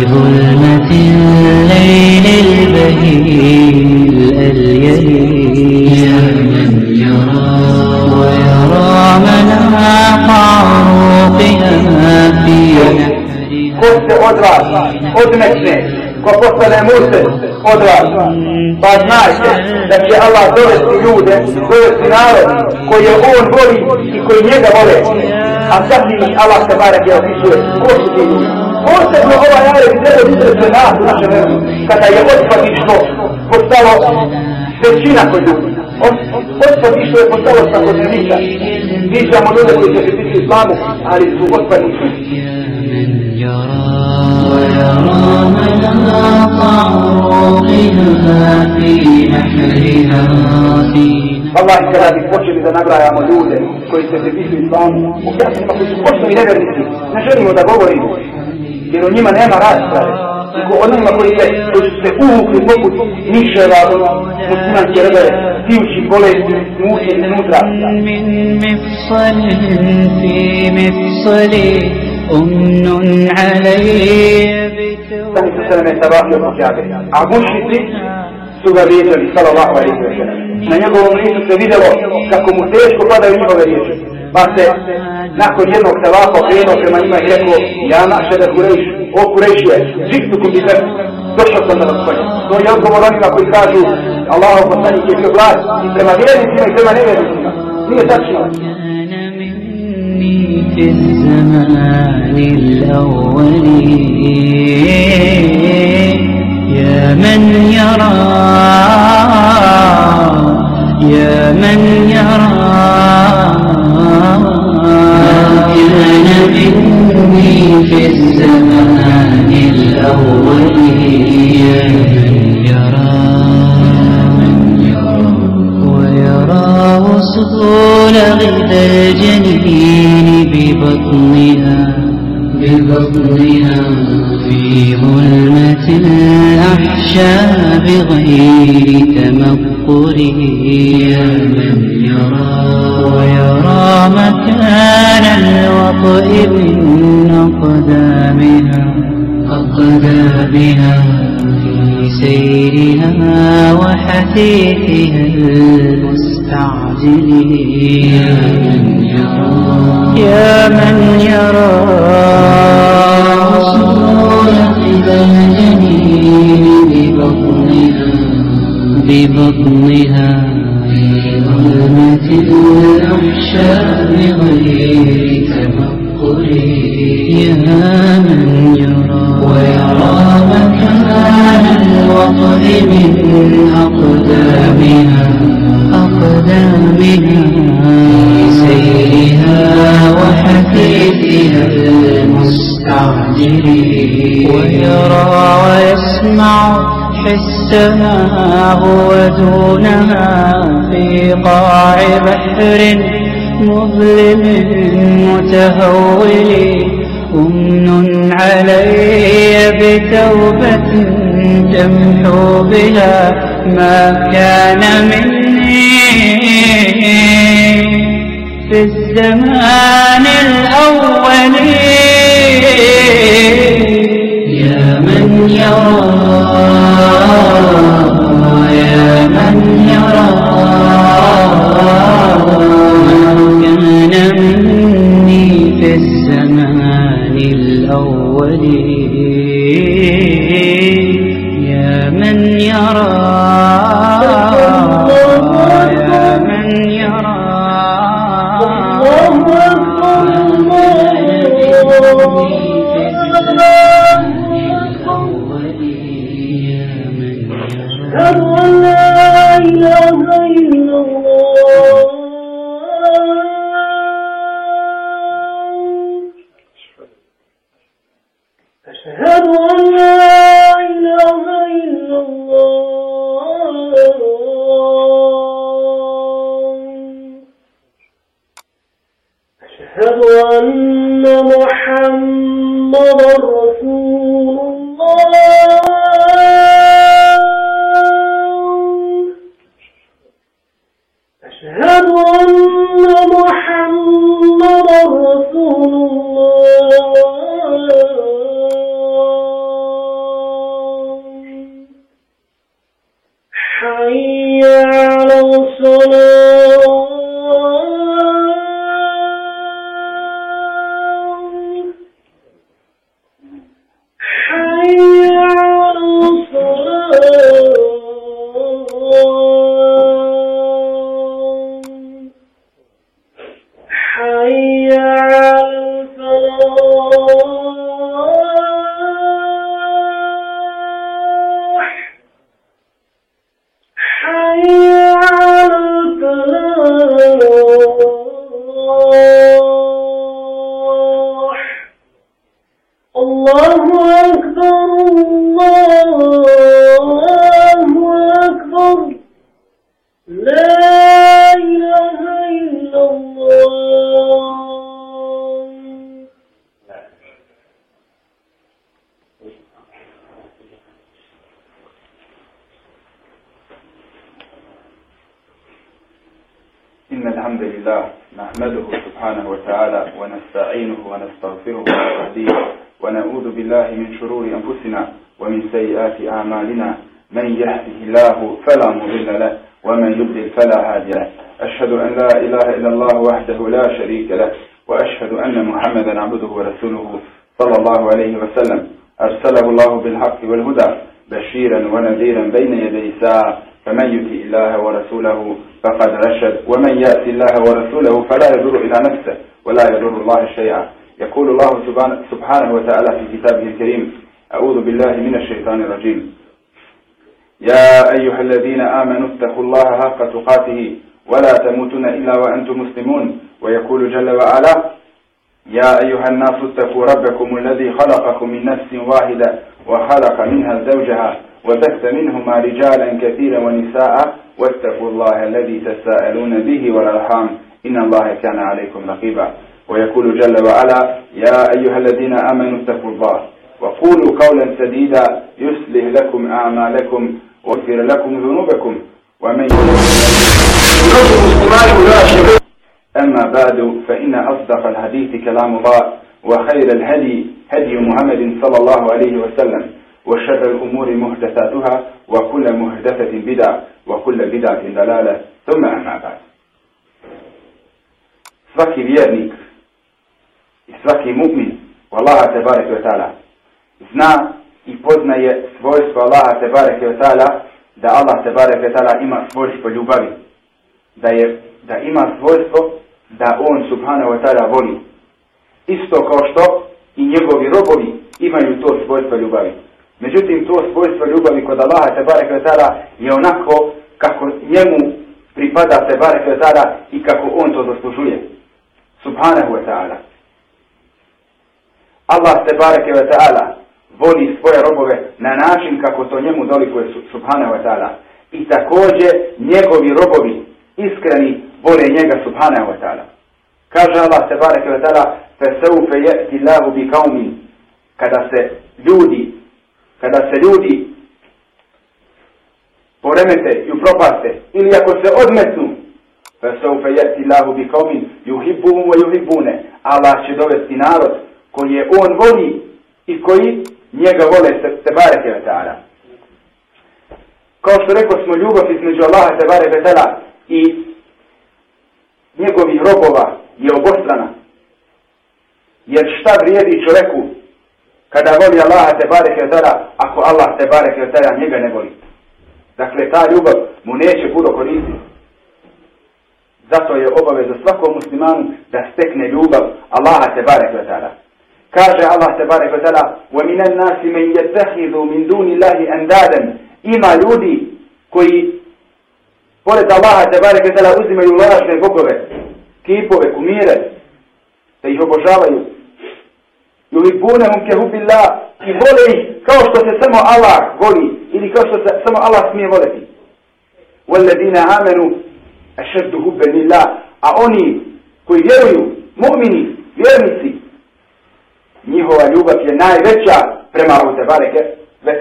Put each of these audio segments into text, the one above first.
ظلمة الليل البهيل الأليل يا من يرى ويرى مناق عروقها في ko se od vas odmetne, ko postane muslim od vas, pa znajte da će Allah dovesti ljude, dovesti narod koji je on voli i koji njega vole. A zatim Allah se barak je opisuje, ko su ti ljudi? Posebno ovaj ajet treba vidjeti nas u našem vremenu, kada je otpadištvo postalo većina kod ljudi. Otpadištvo je postalo svakodnevnica. Viđamo ljude koji će biti islamu, ali su otpadištvo. ويرى مناط عروقها في نحرها في Allah kada bi počeli da nabrajamo ljude koji se pripisuju islamu, u kjasnima koji su počeli nevernici, ne želimo da govorimo, jer o njima nema rasprave. Nego onima koji se, koji su se uvukli poput niševa od muslimanske redaje, pijući bolesti, muke i nutra. Sani su se ne sabahli od Kabe. A mušnici su ga vrijeđali, sallallahu alaihi wa sallam. Na njegovom licu se vidjelo kako mu teško padaju njihove riječi. Pa se nakon jednog tavafa okrenuo prema njima i rekao Ja naše da kurejš, o kurejšije, žiktu kum bi došao sam na gospodin. To je odgovor onima koji kažu Allahov poslanik je bio glas i prema vjernicima i prema nevjernicima. Nije tačno. في الزمان الأول يا من يرى يا من يرى مني في الزمان الأول يا من يرى ويرى وصول غذا الجنين ببطنها ببطنها في ظلمة الأحشاء بغير تمقره يا من يرى ويرى مكان من أقدامها أقدامها في سيرها وحثيثها المستعجل يا من يرى يا من يرى وصول قبل الجنين ببطنها ببطنها. من أقدامها أقدامها في سيرها وحثيثها المستعجل ويرى ويسمع حسها هو دونها في قاع بحر مظلم متهول. أمن علي بتوبة تمحو بها ما كان مني في الزمان الأول. يا من يرى يا من يرى ما كان مني في الزمان يا من يرى أشهد ونستهديه ونعوذ بالله من شرور أنفسنا ومن سيئات أعمالنا. من يهده الله فلا مضل له ومن يضلل فلا هادي له. أشهد أن لا إله إلا الله وحده لا شريك له وأشهد أن محمدا عبده ورسوله صلى الله عليه وسلم. أرسله الله بالحق والهدى بشيرا ونذيرا بين يدي الساعة فمن يطع الله ورسوله فقد رشد ومن يأتي الله ورسوله فلا يضر إلى نفسه ولا يضر الله شيئا. يقول الله سبحانه- وتعالى في كتابه الكريم أعوذ بالله من الشيطان الرجيم. يا أيها الذين آمنوا اتقوا الله حق تقاته ولا تموتن إلا وأنتم مسلمون. ويقول جل وعلا يا أيها الناس اتقوا ربكم الذي خلقكم من نفس واحدة وخلق منها زوجها وبث منهما رجالا كثيرا ونساء واتقوا الله الذي تساءلون به والأرحام. إن الله كان عليكم رقيبا. ويقول جل وعلا يا أيها الذين آمنوا اتقوا الله وقولوا قولا سديدا يصلح لكم أعمالكم ويغفر لكم ذنوبكم. ومن أما بعد فإن أصدق الحديث كلام الله وخير الهدي هدي محمد صلى الله عليه وسلم وشر الأمور محدثاتها وكل محدثة بدعة وكل بدعة دلالة ثم أما بعد. Svaki vjernik i svaki mu'min u Allaha tebareke ve ta'ala zna i poznaje svojstvo Allaha tebareke ve ta'ala da Allah tebareke ve ta'ala ima svojstvo ljubavi da je da ima svojstvo da on subhanahu wa ta'ala voli. Isto kao što i njegovi robovi imaju to svojstvo ljubavi. Međutim to svojstvo ljubavi kod Allaha tebareke ve ta'ala je onako kako njemu pripada tebareke ve ta'ala i kako on to zaslužuje. Subhanahu wa ta'ala. Allah tebareke ve ta'ala voli svoje robove na način kako to njemu dolikuje su- subhanahu wa ta'ala i također njegovi robovi iskreni vole njega subhanahu wa ta'ala kaže Allah tebareke ve ta'ala fesaufe je'ti lahu bi kaumin kada se ljudi kada se ljudi poremete i upropaste ili ako se odmetnu فسوف يأتي الله بقوم يحبهم ويحبونه Allah će dovesti narod koje on voli i koji njega vole se, se bareke ve ta'ala. Kao što rekao smo ljubav između Allaha te bareke ve ta'ala i njegovih robova je obostrana. Jer šta vrijedi čovjeku kada voli Allaha te bareke ve ta'ala ako Allah te bareke ve ta'ala njega ne voli. Dakle, ta ljubav mu neće puno koristiti. Zato je obaveza svakom muslimanu da stekne ljubav Allaha te barek ve ta'ala. Kaže Allah te barek ve ta'ala وَمِنَ النَّاسِ مَنْ يَتَّخِذُ مِنْ دُونِ اللَّهِ أَنْدَادًا Ima ljudi koji pored Allaha te barek ve ta'ala uzimaju lažne bogove, kipove, kumire, da ih obožavaju. يُحِبُّونَهُمْ كَهُبِ اللَّهِ I vole ih kao što se samo Allah voli ili kao što se samo Allah smije voleti. وَالَّذِينَ آمَنُوا ašeddu hubbe lillah, a oni koji vjeruju, mu'mini, vjernici, njihova ljubav je najveća prema Allahu te ve.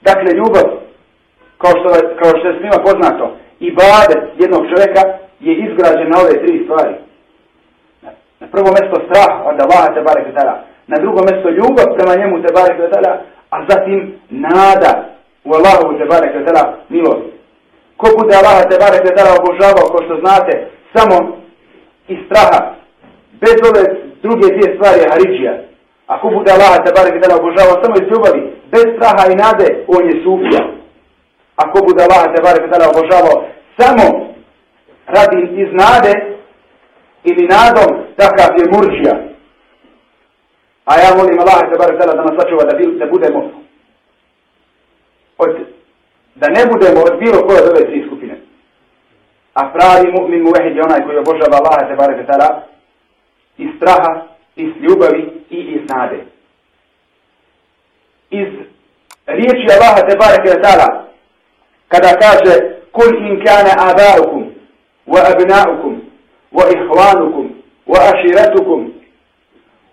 Dakle, ljubav, kao što, kao što je svima poznato, i badet jednog čovjeka je izgrađen na ove tri stvari. Na, na prvo mjesto strah od Allaha te bareke ve na drugo mjesto ljubav prema njemu te bareke ve a zatim nada u Allahu te bareke ve milost. Ko bude Allah te barek obožavao, ko što znate, samo iz straha, bez ove druge dvije stvari je Haridžija. Ako bude Allah te barek dala obožava samo iz ljubavi, bez straha i nade, on je sufija. Ako bude Allah te barek dala tada obožavao samo radi iz nade ili nadom, takav je murđija. A ja molim Allah te barek dala da nas sačuva da, da budemo od, da ne budemo od bilo koje od ove tri skupine. A pravi mu'min muvehid je onaj koji obožava Allah te barek dala iz straha, iz ljubavi i iz nade. Iz riječi Allaha te barek tada kada kaže kul in kana abaukum wa abnaukum wa ihwanukum wa ashiratukum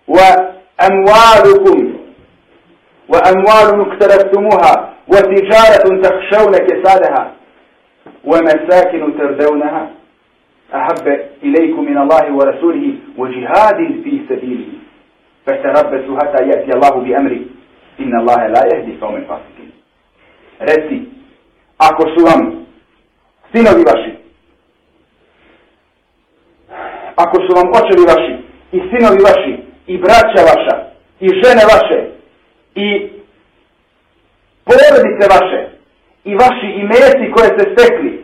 wa amwalukum wa amwalun اقترفتموها وتجارة تخشون كسادها ومساكن تردونها أحب إليكم من الله ورسوله وجهاد في سبيله فتربسوا حتى يأتي الله بأمره إن الله لا يهدي قوم الفاسقين رسي ako su vam sinovi vaši, ako su vam očevi vaši, i sinovi vaši, i braća vaša, i žene vaše, i porodice vaše i vaši imeci koje ste stekli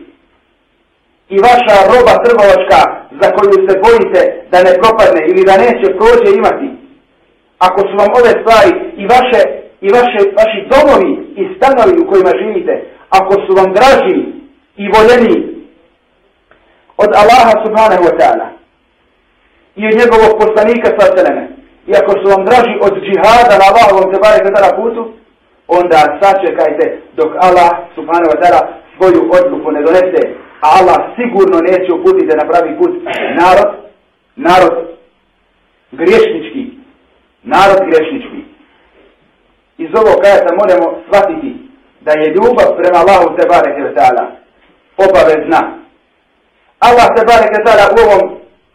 i vaša roba trgovačka za koju se bojite da ne propadne ili da neće prođe imati. Ako su vam ove stvari i vaše i vaše, vaši domovi i stanovi u kojima živite, ako su vam draži i voljeni od Allaha subhanahu wa ta'ala i od njegovog poslanika sa selene, i ako su vam draži od džihada na Allahovom te barek na putu, onda sačekajte dok Allah subhanahu wa ta'ala svoju odluku ne donese, Allah sigurno neće uputiti da pravi put narod, narod griješnički, narod griješnički. Iz ovog kajata moramo shvatiti da je ljubav prema Allahu te bareke ta'ala obavezna. Allah te bareke ta'ala u ovom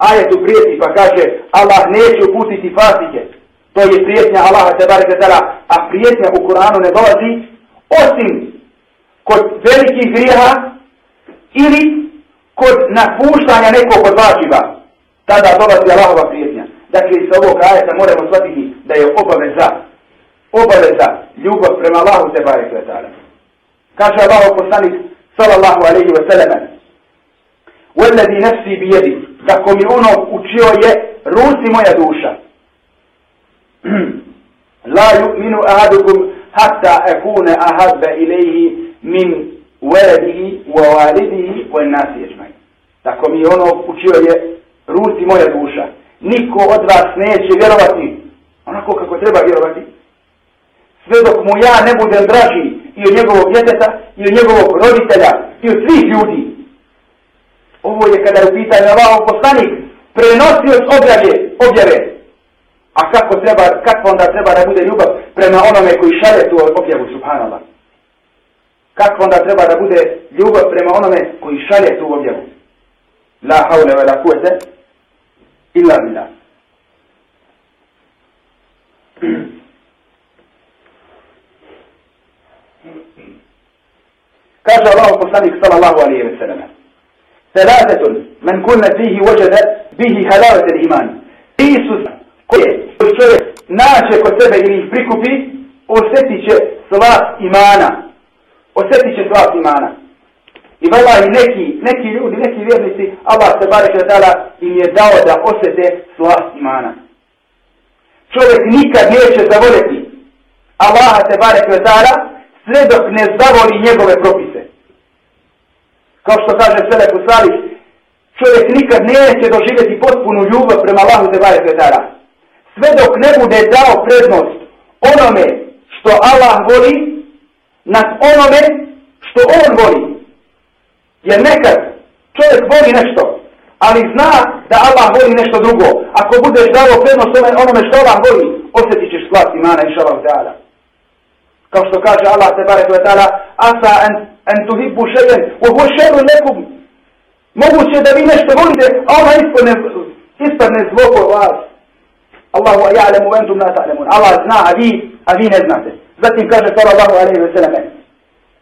ajetu prijeti pa kaže Allah neće uputiti fasike. To je prijetnja Allaha te bareke a prijetnja u Kur'anu ne dolazi osim kod velikih grijeha ili kod napuštanja nekog od važiva. Tada dolazi Allahova prijetnja. Dakle, iz ovog ajeta moramo shvatiti da je obaveza, obaveza ljubav prema Allahu te bareke tala. Kaže Allah poslanik sallallahu alaihi wa sallam وَالَّذِي نَفْسِي بِيَدِي Tako mi ono učio je ruci moja duša. لا يؤمن أحدكم حتى أكون أحب uvedihi, i uvijenasi ježmaj. Tako mi ono učio je ruci moja duša. Niko od vas neće vjerovati onako kako treba vjerovati. Sve dok mu ja ne budem draži i od njegovog djeteta, i od njegovog roditelja, i od svih ljudi. Ovo je kada je u pitanju Allahov poslanik prenosio s objave, objave. A kako treba, kako onda treba da bude ljubav prema onome koji šalje tu objavu, subhanallah kako onda treba da bude ljubav prema onome koji šalje tu objavu. La haule ve la kuete illa bila. Kaže Allah poslanik sallallahu alaihi ve sallam. Selatetun men kunne fihi vajada bihi halavetel iman. Isus koje čovjek naće kod sebe ili ih prikupi, osjetit će slav imana. Osjetit će slas imana. I vala i neki, neki ljudi, neki vjernici, Allah se barek da dala im je dao da osjete slas imana. Čovjek nikad neće zavoljeti Allah se barek da dala sve dok ne zavoli njegove propise. Kao što kaže Selek Usalić, čovjek nikad neće doživjeti potpunu ljubav prema Allahu te barek da dala sve dok ne bude dao prednost onome što Allah voli nad onome što on voli. Jer nekad čovjek voli nešto, ali zna da Allah voli nešto drugo. Ako budeš dao prednost onome što Allah voli, osjetit ćeš slast imana i šalav ta'ala. Kao što kaže Allah te barek ve ta'ala, asa en, en tuhibbu šejen, u hu šeru nekum. Moguće da vi nešto volite, a ona ispadne, ispadne po vas. Allahu a ja'lemu entum la ta'lamun. Allah zna, a vi, a vi ne znate. Zatim kaže sallallahu alejhi ve sellem: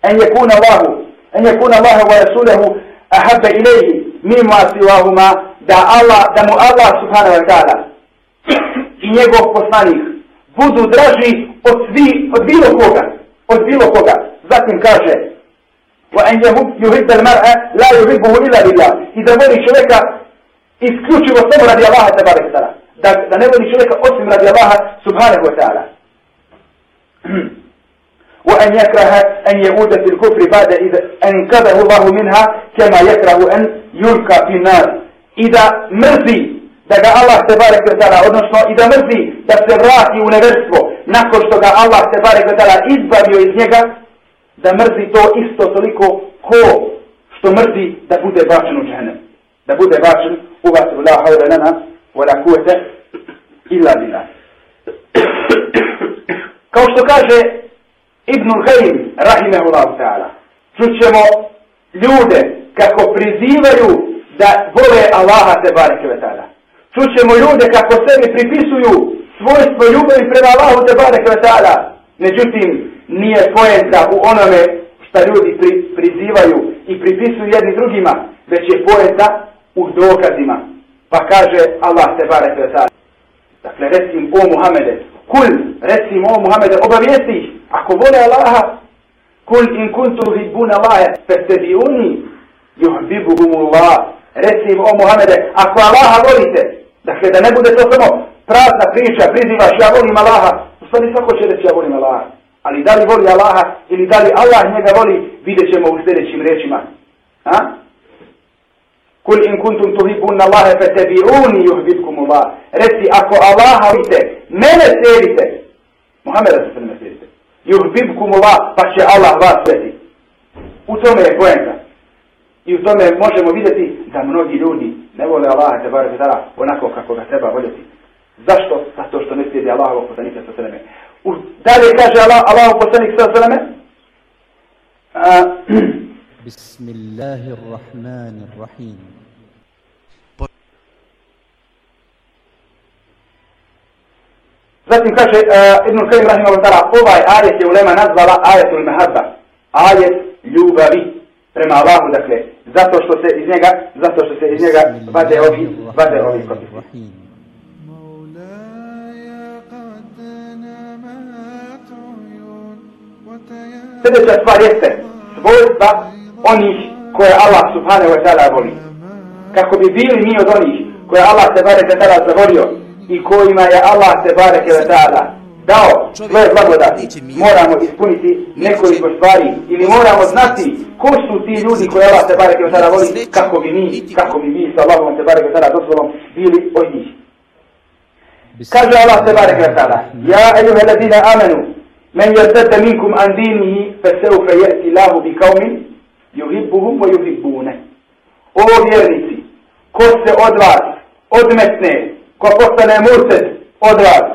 "En yakuna Allah En je kuna Allahe wa Rasulehu ahabbe ilaihi mima siwahuma da Allah, da mu Allah subhanahu wa ta'ala i njegov poslanik budu draži od, svi, od bilo koga, od bilo koga. Zatim kaže, وأن يحب المرأة لا يحبه إلا لله إذا voli čovjeka isključivo samo radi Allaha تبارك وتعالى da, da ne voli čovjeka osim radi Allaha subhanahu wa ta'ala وأن يكره أن يعود في الكفر بعد إذا أنقذه الله منها كما يكره أن يلقى في النار إذا مرضي دقى الله تبارك وتعالى ونشطه إذا مرضي تسراتي ونفسه نقش دقى الله تبارك وتعالى إذبه إذنك da mrzi to isto toliko ko što mrzi da bude bačen u džahnem. Da bude bačen u vas u la u la ila bilani. Kao što kaže Ibn Qayyim rahimehullahu ta'ala, čućemo ljude kako prizivaju da vole Allaha te bareke ve ta'ala. Čućemo ljude kako sebi pripisuju svojstvo ljubavi prema Allahu te bareke ve ta'ala. Međutim, nije poenta u onome šta ljudi pri, prizivaju i pripisuju jedni drugima, već je poenta u dokazima. Pa kaže Allah te bareke ve ta'ala. Dakle, recim o Muhammede, kul, recimo o Muhammede, obavijesti ih, ako vole Allaha, kul in kuntu hibbuna Allahe, festebiuni, juhbibuhumullah, Recimo o Muhammede, ako Allaha volite, dakle, da ne bude to samo prazna priča, prizivaš, ja volim Allaha, u stvari svako će reći ja volim Allaha, ali da li voli Allaha ili da li Allah njega voli, vidjet ćemo u sljedećim rečima. Ha? Kul in kuntum tuhibun Allahe fe tebi'uni juhbitkum Allah. Reci, ako Allaha vidite, mene slijedite. Muhammeda se ne slijedite. Juhbitkum Allah, pa će Allah vas sveti. U tome je poenta. I u tome možemo vidjeti da mnogi ljudi ne vole Allaha te bare tada onako kako ga treba voljeti. Zašto? Zato što ne slijedi Allahovog poslanika sa sveme. U, dalje kaže Allah, Allahov poslanik sa sveme. Bismillahirrahmanirrahim. Zatim kaže uh, Ibn Qayyim rahimahullah ta'ala, ovaj ajet je ulema nazvala ajetul mehabba, ajet ljubavi prema Allahu, dakle, zato što se iz njega, zato što se iz njega vade ovi, vade ovi propisi. Sljedeća stvar jeste svojstva onih koje Allah subhanahu wa ta'ala voli. Kako bi bili mi od onih koje Allah se barek wa ta'ala zavolio i kojima je Allah se barek wa ta'ala dao svoje blagodati, moramo ispuniti nekoliko stvari ili moramo znati ko su ti ljudi koje Allah se barek wa ta'ala voli kako bi mi, kako bi mi sa Allahom se barek wa ta'ala dozvolom bili od njih. Kaže Allah se barek wa ta'ala, Ja ejuhe ladina amenu, Men yartadda minkum an dinihi fasawfa ya'ti Allahu bi qaumin yuhibbuhum wa yuhibbune. O vjernici, ko se od vas odmetne, ko postane murted od vas,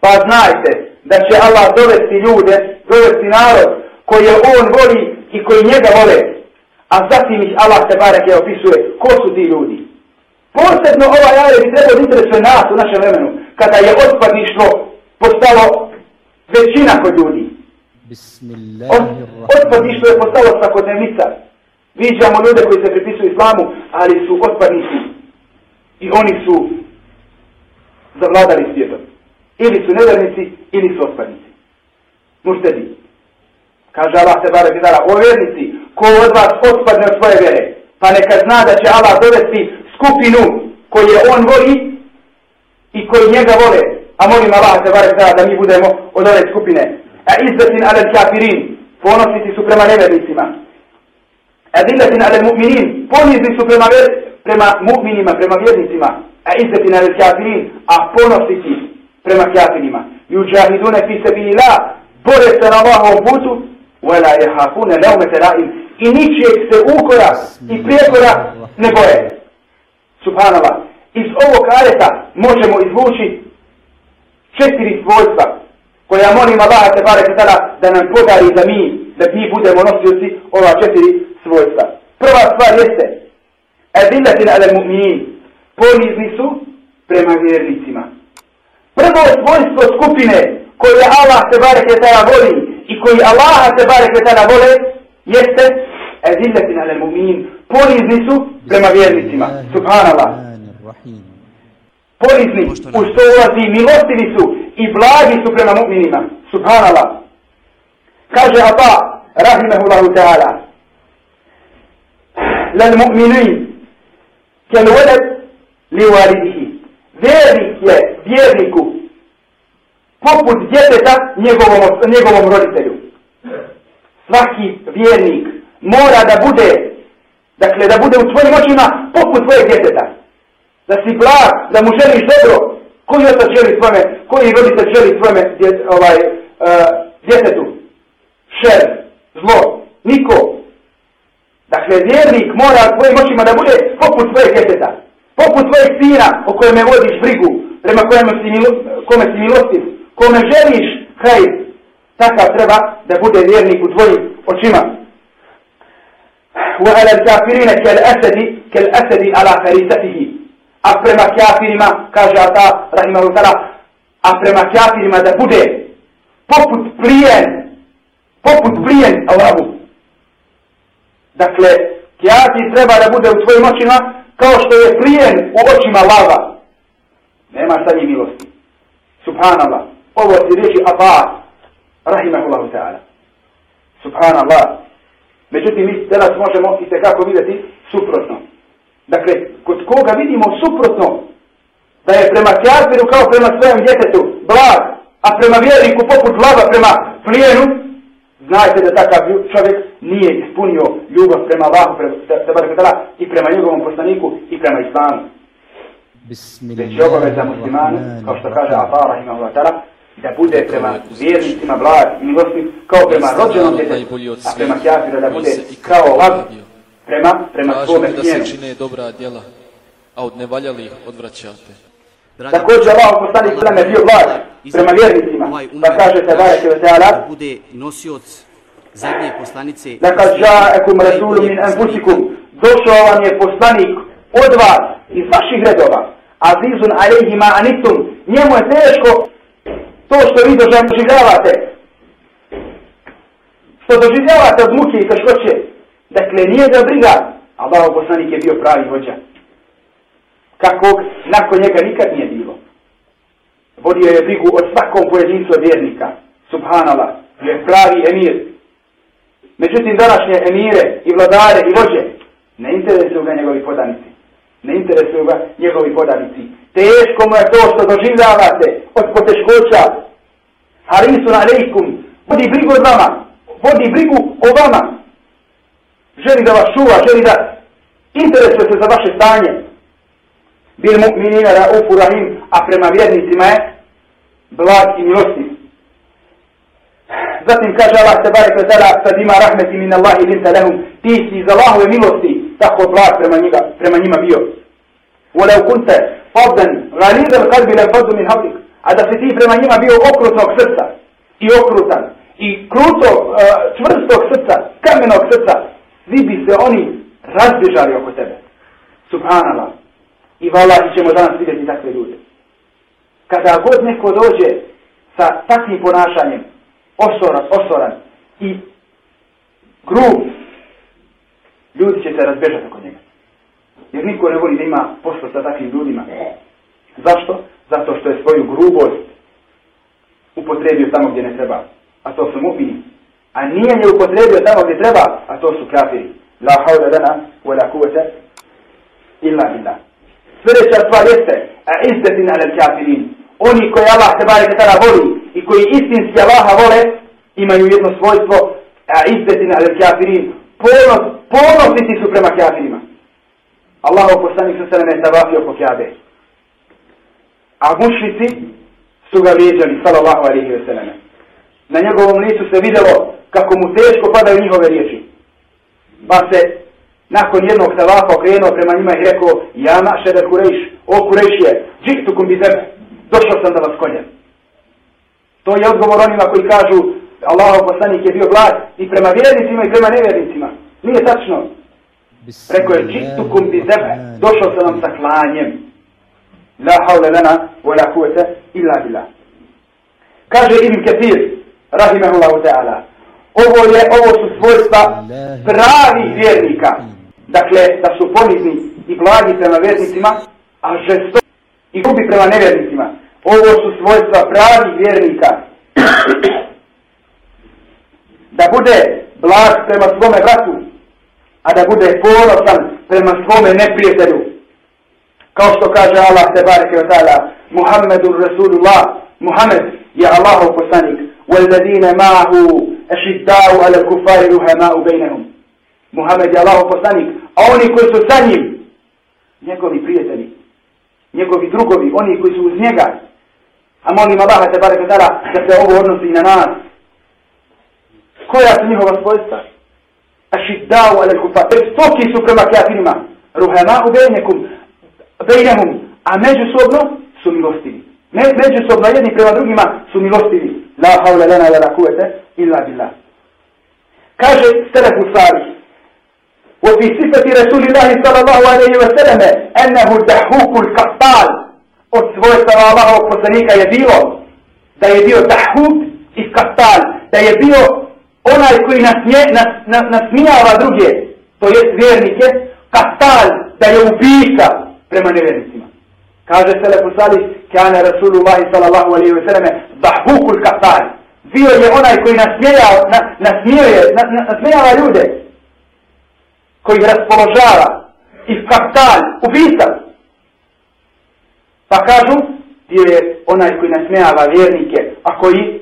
pa znajte da će Allah dovesti ljude, dovesti narod koje on voli i koji njega vole. A zatim ih Allah se barek je opisuje ko su ti ljudi. Posebno ovaj ajde bi trebao da interesuje nas u našem vremenu, kada je otpadništvo postalo većina kod ljudi. Otpadništvo je postalo svakodnevnica. Viđamo ljude koji se pripisuju islamu, ali su otpadnici. I oni su zavladali svijetom. Ili su nevernici, ili su otpadnici. Muštedi. Kaže Allah te bare vidara, o vjernici, ko od vas otpadne od svoje vjere, pa neka zna da će Allah dovesti skupinu koju on voli i koji njega vole, a molim Allah te barek da, da mi budemo od ove skupine. A izzetin alel kafirin, ponositi su prema nevernicima. A dillatin alel mu'minin, ponizni su prema, ver, prema mu'minima, prema vjernicima. A izzetin alel kafirin, a ponositi prema kafirima. Juđahidune fi sebi ila, bore se na Allahovom putu, wala jehafune leumete raim, i ničijeg se ukora i prijekora ne boje. Subhanallah. Iz ovog areta možemo izvući četiri svojstva koja molim Allah te barek tada da nam podari da mi, da mi budemo nosioci ova četiri svojstva. Prva stvar jeste edillatin ala mu'minin ponizni su prema vjernicima. Prvo svojstvo skupine koje Allah te barek tada voli i koji Allah te barek tada vole jeste Ediletin ala mu'min. Ponizni su prema vjernicima. Subhanallah. Ponizni, u što ulazi, milostivi su i blagi su prema mu'minima. Subhanallah. Kaže Ata, rahimahullahu ta'ala, lal mu'minin, kel veled li walidihi. Vjernik je vjerniku poput djeteta njegovom, njegovom roditelju. Svaki vjernik mora da bude, dakle da bude u tvojim očima poput tvojeg djeteta Da si blag, da mu želiš dobro. Koji otac želi tvojme, koji roditelj želi tvojme djet, ovaj, uh, djetetu? Šer, zlo, niko. Dakle, vjernik mora u tvojim očima da bude poput tvojeg djeteta. Poput tvojeg sina o kojem me vodiš brigu, prema kojem si, milo, kome si milostiv, kome želiš hajr, takav treba da bude vjernik u tvojim očima. وعلى الكافرين كالأسد كالأسد على فريسته a prema kjafirima, kaže Ata, rahimahu ta'ala, a prema kjafirima da bude poput plijen, poput plijen Allahu. Dakle, kjafir treba da bude u tvojim očima kao što je plijen u očima lava. Nema sa njim milosti. Subhanallah. Ovo ti riječi Ata, rahimahullahu ta'ala. Subhanallah. Međutim, mi danas možemo i kako vidjeti suprotno. Dakle, kod koga vidimo suprotno, da je prema kjafiru kao prema svojem djetetu blag, a prema vjerniku poput lava prema plijenu, znajte da takav čovjek nije ispunio ljubav prema Allahu, prema, i prema njegovom poslaniku i prema islamu. Već je obaveza muslimana, kao što kaže Afara ima Allah da bude prema vjernicima blag i milostiv, kao prema rođenom djetetu, a prema kjafiru da bude kao lav prema, prema svome da se čine dobra djela, a od nevaljalih odvraćate. Također Allah poslanik sallam je bio blag prema vjernicima, pa kaže se barake wa ta'ala, bude nosioc zadnje poslanice. Lekad ja'akum rasulun min anfusikum, došao vam je poslanik od vas iz vaših redova, azizun alejhi ma anitum, njemu je teško to što vi doživljavate, što doživljavate od muke i teškoće, Dakle, nije ga briga, Allah poslanik je bio pravi vođa. Kakvog nakon njega nikad nije bilo. Vodio je brigu od svakom pojedincu vjernika. Subhanallah, je pravi emir. Međutim, današnje emire i vladare i vođe ne interesuju ga njegovi podanici. Ne interesuju ga njegovi podanici. Teško mu je to što doživljavate od poteškoća. Harisun alejkum, vodi brigu od vama. Vodi brigu o vama želi da vas čuva, želi da interesuje se za vaše stanje. Bil mu'minina ra'ufu rahim, a prema vjernicima je blag i milostiv. Zatim kaže Allah se barek ve tala sad ima rahmeti min Allah i linta lehum ti si iz Allahove milosti tako blag prema, njega, prema njima bio. Walau kunte fadden, ghalid al qalbi la faddu min hawlik a da si ti prema njima bio okrutnog srca i okrutan i kruto uh, e, čvrstog srca kamenog srca vi bi se oni razbježali oko tebe. Subhanallah. I vallahi ćemo danas vidjeti takve ljude. Kada god neko dođe sa takvim ponašanjem, osoran, osoran i grub, ljudi će se razbježati oko njega. Jer niko ne voli da ima posla sa takvim ljudima. Zašto? Zato što je svoju grubost upotrebio tamo gdje ne treba. A to su mu'mini a nije ne upotrebio tamo gdje treba, a to su kafiri. La hawla lana wa la kuvata illa billah. Sljedeća stvar jeste, a izdetin ala kafirin. Oni koji Allah te barek tada voli i koji istinski Allaha vole, imaju jedno svojstvo, a izdetin ala kafirin. Ponos, ponositi su prema kafirima. Allahu poslanik sa sveme je tabafio po kjabe. A mušnici su ga vrijeđali, sallallahu alaihi wa sallam. Na njegovom licu se videlo kako mu teško padaju njihove riječi. Pa se nakon jednog tavafa okrenuo prema njima i rekao, ja naše da kurejš, o kurejš je, džihtu kum bi zebe, došao sam da vas konjem. To je odgovor onima koji kažu, Allahov poslanik je bio blag i prema vjernicima i prema nevjernicima. Nije tačno. Rekao je, džihtu kum bi zebe, došao sam vam sa klanjem. La haule lana, wa la kuvete, illa billah. Kaže Ibn Kathir, rahimahullahu ta'ala, Ovo, je, ovo su svojstva pravih vjernika Dakle, da su ponizni i blagi prema vjernicima, a žesto i grubi prema nevjernicima. Ovo su svojstva pravih vjernika. Da bude blag prema svome vratu, a da bude ponosan prema svome neprijatelju. Kao što kaže Allah te bareke wa ta'ala, Muhammedun Rasulullah, Muhammed je Allahov poslanik, وَالَّذِينَ مَعَهُ أَشِدَّاءُ عَلَى الْكُفَّارِ رُحَمَاءُ بَيْنَهُمْ Muhammed je Allahov poslanik, a oni koji su sa njim, njegovi prijatelji, njegovi drugovi, oni koji su uz njega, a molim Allaha te bareke da se ovo odnosi i na nas. Koja su njihova svojstva? Ašiddau ala kufa. Stoki su prema kafirima. Ruhema u bejnekum. Bejnehum. A međusobno su milostivi. Me, međusobno jedni prema drugima su milostivi. La havla lana wa la kuvete illa billah. Kaže Selefu Salih. وفي صفة رسول الله صلى الله عليه وسلم أنه دحوك القطال od svojstava Allahovog poslanika je bilo da je bio dahut i kaptal, da je bio onaj koji nasmije, nas, nas, nasmijava druge, to je vjernike, kaptal, da je ubijka prema nevjernicima. Kaže se lepo sali, kane Rasulullahi sallallahu alaihi wa sallam, dahukul kaptal. Bio je onaj koji nasmijava, na, nasmijava, na, na, nasmijava ljude, koji raspoložava i kaptal, ubijka. Pa kažu, bio je onaj koji nasmejava vjernike, a koji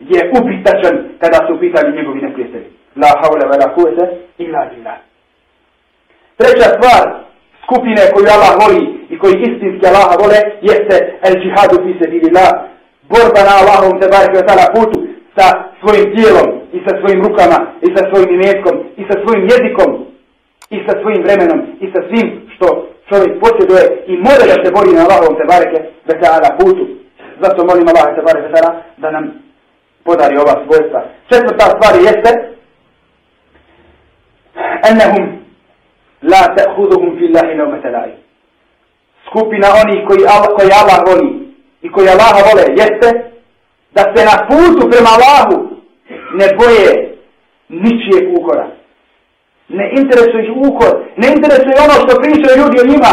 je upitačan kada su pitali njegovi neprijatelji. La haule ve la kuvete illa billah. Treća stvar skupine koju Allah voli i koji istinski Allah vole jeste el džihadu fi sebilillah. Borba na Allahom te barek ve ta'ala putu sa svojim tijelom i sa svojim rukama i sa svojim imetkom i sa svojim jezikom i sa svojim vremenom i sa svim što čovjek posjeduje i mora da se bori na Allahovom te bareke ve ta'ala putu. Zato molim Allah te bareke ta'ala da nam podari ova svojstva. Četvrta stvar jeste ennehum la ta'khuduhum fillahi lawmata la'i. Skupina onih koji Allah, koji Allah voli i koji Allaha vole jeste da se na putu prema Allahu ne boje ničijeg ukora. Ne interesuje ih ukor, ne interesuje ono što pričaju ljudi o njima.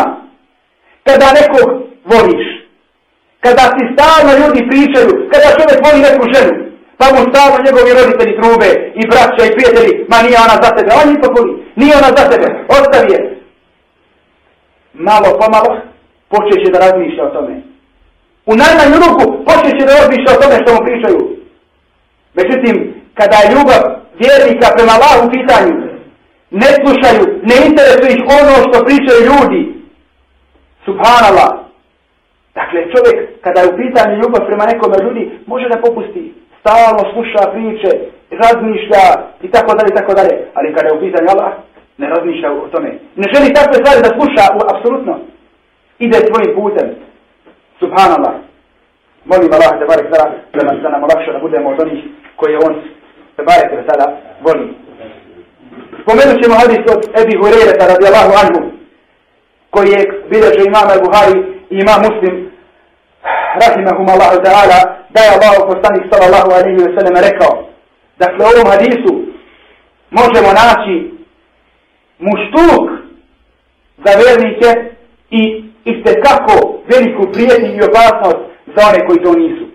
Kada nekog voliš, kada ti stalno ljudi pričaju, kada čovjek voli neku ženu, pa mu stalno njegovi roditelji trube i braća i prijatelji, ma nije ona za tebe, on nije voli, nije ona za tebe, ostavi je. Malo pomalo počeće da razmišlja o tome. U najmanju ruku počeće da razmišlja o tome što mu pričaju. Međutim, kada je ljubav vjernika prema Allahu u pitanju, ne slušaju, ne interesuje ih ono što pričaju ljudi. Subhanallah. Dakle, čovjek, kada je u pitanju ljubav prema nekome ljudi, može da popusti. Stalno sluša priče, razmišlja i tako dalje, tako dalje. Ali kada je u pitanju Allah, ne razmišlja o tome. Ne želi takve stvari da sluša, apsolutno. Ide svojim putem. Subhanallah. Molim Allah, te barek sada, da nam, da nam olakša da budemo od onih koje on, te barek sada, voli. Spomenut ćemo hadis od Ebi Hureyre, radijallahu anhu, koji je bilježe imama Buhari i imam muslim, rahimahum Allahu ta'ala, da je Allah poslanik sallallahu alaihi wa sallam rekao, dakle u ovom hadisu možemo naći muštuk za vernike i iste kako veliku prijetnju i opasnost za one koji to nisu.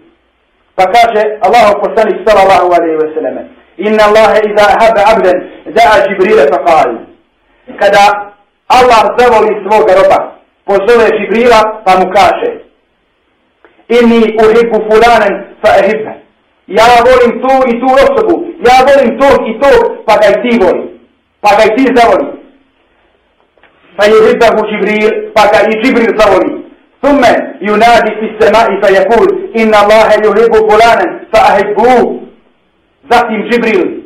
Pa kaže Allah poslanik sallallahu alaihi wa sallam, inna Allahe iza ahabe abden da'a Džibrile fa qali. Kada Allah zavoli svoga roba, pozove Džibrila pa mu kaže, inni uhibbu fulanen fa ehibbe. Ja volim tu i tu osobu, ja volim tog i tog, pa ga i ti voli. Pa ga i ti zavoli. Pa yuhibbahu Džibril, pa ga i Džibril zavoli. ثم ينادي في السماء فيقول إن الله يحب فلانا فأحبوه Zatim Džibril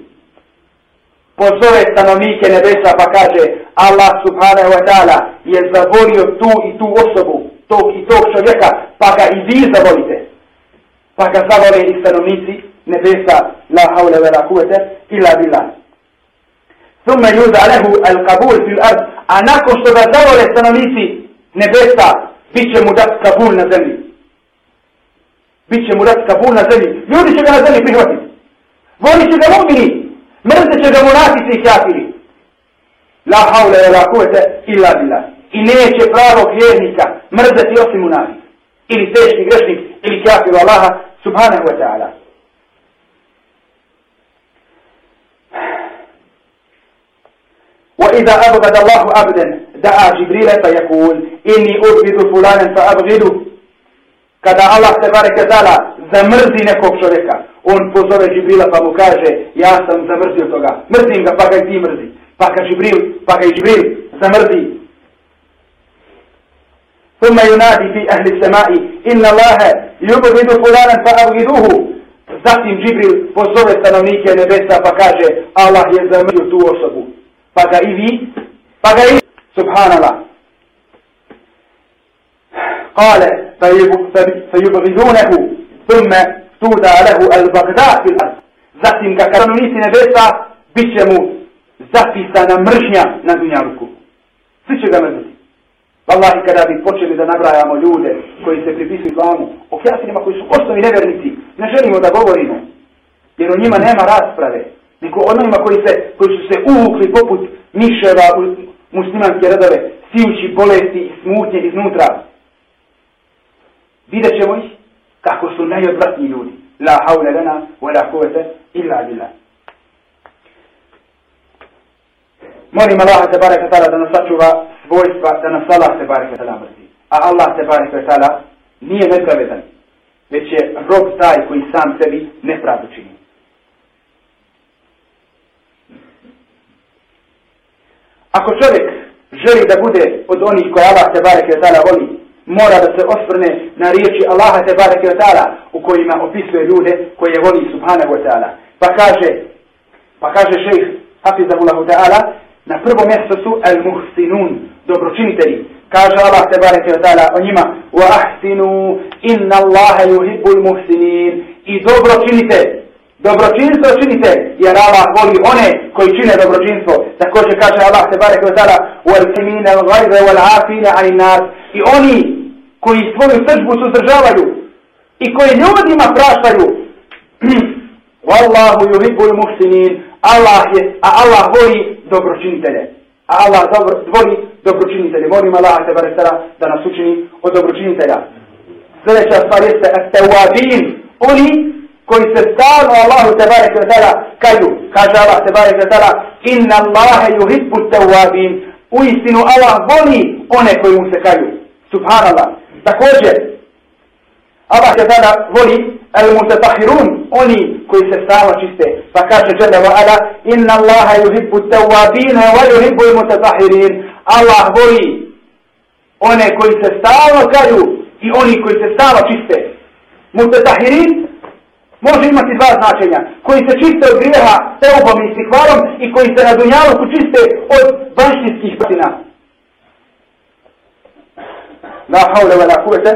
pozove stanovnike nebesa pa kaže Allah subhanahu wa ta'ala je zavolio tu i tu osobu, tog i tog čovjeka, pa ga i vi zavolite. Pa ga zavole i stanovnici nebesa la haule ve la kuvete ila billah. Thumme yuza lehu al kabul fil ard, a nakon što ga zavole stanovnici nebesa, bit će mu dat kabul na zemlji. Bit će mu dat kabul na zemlji. Ljudi će ga na zemlji prihvatiti. Volit će ga mu'mini, mrzit će ga munafici i kafiri. La haule la kuvete illa billah. I neće pravog vjernika mrzeti osim munafik. Ili teški grešnik, ili kafiru Allaha subhanahu wa ta'ala. وإذا أبغض الله عبدا دعا جبريل فيقول إني أبغض فلانا فأبغضه kada Allah se bareke tala zamrzi nekog čovjeka, on pozove Džibrila pa mu kaže ja sam zamrzio toga, mrzim ga pa ga i ti mrzi, pa ga Džibril, pa ga i Džibril zamrzi. ثم ينادي في أهل السماء إن الله يبغض فلانا فأبغضوه Zatim Džibril pozove stanovnike nebesa pa kaže Allah je zamrzio tu osobu. Pa ga i vi, pa ga i Subhanallah. قال فيبغضونه ثم suda lehu el Bagdati l'ars. Zatim ga kanonici nebesa, bit će mu zapisana mržnja na dunjavku. Svi će ga mrziti. Wallahi, kada bi počeli da nabrajamo ljude koji se pripisuju glavu, o kjasinima koji su osnovi nevernici, ne želimo da govorimo, jer o njima nema rasprave, nego o onima koji, se, koji su se uvukli poput miševa u muslimanske redove, sijući bolesti i smutnje iznutra. Vidjet ćemo ih kako su najodvratniji ljudi. La haule lana, wa la kuvete, illa billah. Molim Allah te bareke tala da nas sačuva svojstva, da nas Allah te bareke tala mrzi. A Allah te bareke tala nije nepravedan, već je rob taj koji sam sebi nepravdu čini. Ako čovjek želi da bude od onih koje Allah te bareke tala voli, mora da se osvrne na riječi Allaha te bareke wa ta'ala u kojima opisuje ljude koje voli subhanahu wa ta'ala. Pa kaže, pa kaže šejh Hafizahullahu ta'ala, na prvo mjesto su al-muhsinun, dobročinitelji. Kaže Allah te bareke wa ta'ala o njima, wa ahsinu inna Allaha yuhibbu al-muhsinin. I dobročinite, dobročinstvo činite, jer Allah voli one koji čine dobročinstvo. Također kaže Allah te bareke wa وَالْحِمِينَ wal-kimina al-gajze wal-afina anin-nas. I oni koji svoju sržbu suzdržavaju i koji ljudima praštaju Wallahu يُحِبُّ muhsinin Allah je, a Allah voli dobročinitelje. A Allah dobro, voli dobročinitelje. Molim Allah te barekala da nas učini od dobročinitelja. Sljedeća stvar jeste at-tawabin. Oni koji se stalno Allahu te barekala kaju. Kaže Allah te barekala inna Allahe yuhibbu at-tawabin. U istinu Allah voli one koji mu se kaju. Subhanallah. Također, Allah te tada voli al-mutatahirun, oni koji se stalno čiste. Pa kaže Jalla wa ala, inna Allahe yuhibbu tawabin wa yuhibbu al-mutatahirin. Allah voli one koji se stalno kaju i oni koji se stalno čiste. Mutatahirin može imati dva značenja. Koji se čiste od grijeha teubom i stikvarom i koji se na dunjalu čiste od vanštinskih patina. La haule wa la kuvete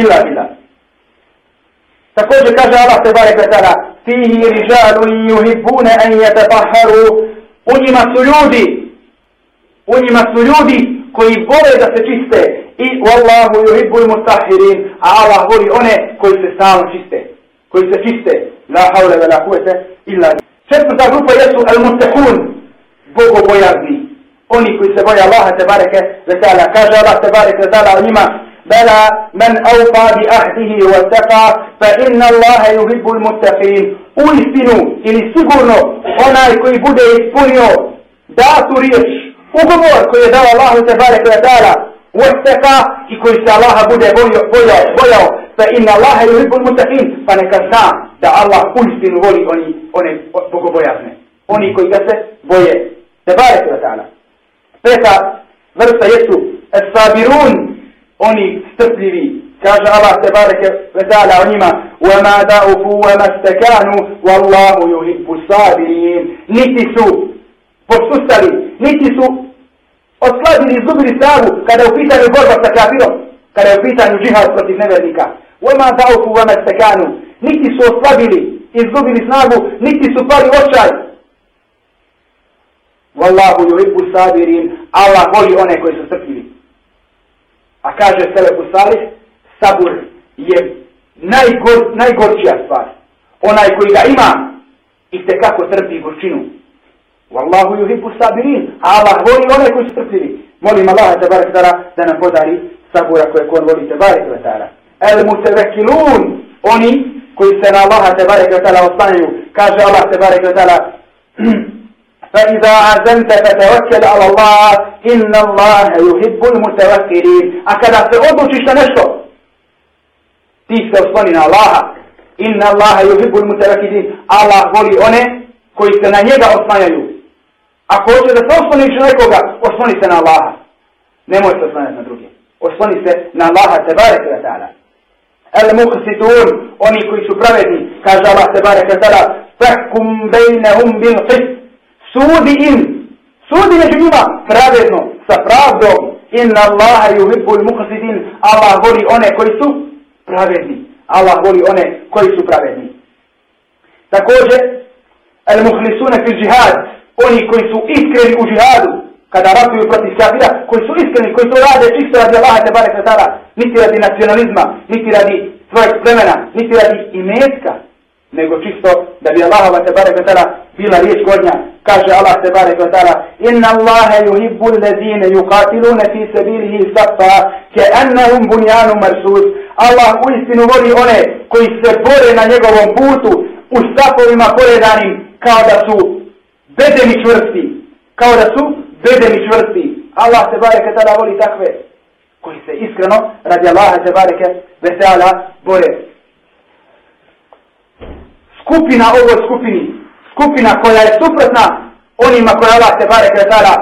illa billah. Također kaže Allah te barek vetala Fihi rižalu juhibbune en yatataharu U njima su ljudi U njima su ljudi koji vole da se čiste I Wallahu yuhibbul mutahirin A Allah voli one koji se stalno čiste Koji se čiste La haule wa la kuvete illa billah Četvrta grupa jesu al-mustahun Bogobojazni oni koji se boje Allaha te bareke vetala kaže Allah te bareke vetala o njima bela men aufa bi ahdihi wa taqa fa inna Allaha yuhibbu al-muttaqin u istinu ili sigurno onaj koji bude ispunio datu riječ ugovor koji je dao Allahu te bareke vetala wa taqa i koji se Allaha bude bojao bojao bojao fa inna Allaha yuhibbu al-muttaqin pa neka zna da Allah u istinu voli oni one bogobojazne oni koji ga se boje te bareke vetala Peta vrsta jesu sabirun, oni strpljivi. Kaže Allah te bareke vetala o njima وَمَا دَعُفُوا وَمَا اسْتَكَانُوا وَاللَّهُ يُحِبُّ الصَّابِرِينَ Niti su posustali, niti su oslabili izgubili snagu kada je u pitanju borba sa kafirom, kada je u pitanju džihad protiv nevernika. وَمَا دَعُفُوا وَمَا اسْتَكَانُوا Niti su oslabili, izgubili snagu, niti su pali očaj, Wallahu yuhibbu sabirin. Allah voli one koji su strpljivi. A kaže Selefu Salih, sabur je najgor, najgorčija stvar. Onaj koji ga ima i te kako trpi gorčinu. Wallahu yuhibbu sabirin. Allah voli one koji su trpili. Molim Allah te barek da nam podari sabura koje kon voli te barek vetara. El mutevekilun, oni koji se na Allaha te barek vetara oslanjaju, kaže Allah te barek vetara, فإذا عزمت فتوكل على الله إن الله يحب المتوكلين أكذا سأضوشي شنشو تيسك وصلنا الله إن الله يحب المتوكلين الله volí one koji se na njega oslanjaju. Ako hoće da se osloniš na nekoga, osloni se na Allaha. Nemoj se oslanjati na druge. Osloni se na Allaha te barek wa ta'ala. El muqsitun, oni koji su pravedni, kaže Allah te barek tada, fakum bejnehum bil qist, sudi im, sudi među njima pravedno, sa pravdom, inna Allaha yuhibbu al-muqsitin, Allah voli one koji su pravedni. Allah voli one koji su pravedni. Također, el muhlisune fil džihad, oni koji su iskreni u džihadu, kada ratuju protiv kafira, koji su iskreni, koji to rade čisto radi Allaha te barek tada, niti radi nacionalizma, niti radi svojeg plemena, niti radi imetka, nego čisto da bi Allahova te barek tada bila riječ godnja. Kaže Allah te barek tada, inna Allahe yuhibbu lezine yuqatilune fi sabilihi safa, ke annahum bunjanu marsus. Allah u istinu voli one koji se bore na njegovom putu u safovima poredanim kao da su bedeni čvrsti. Kao da su bedeni čvrsti. Allah te bareke tada voli takve koji se iskreno radi Allaha te bareke vesela bore. Skupina ovoj skupini, skupina koja je suprotna onima koja Allah te bareke tada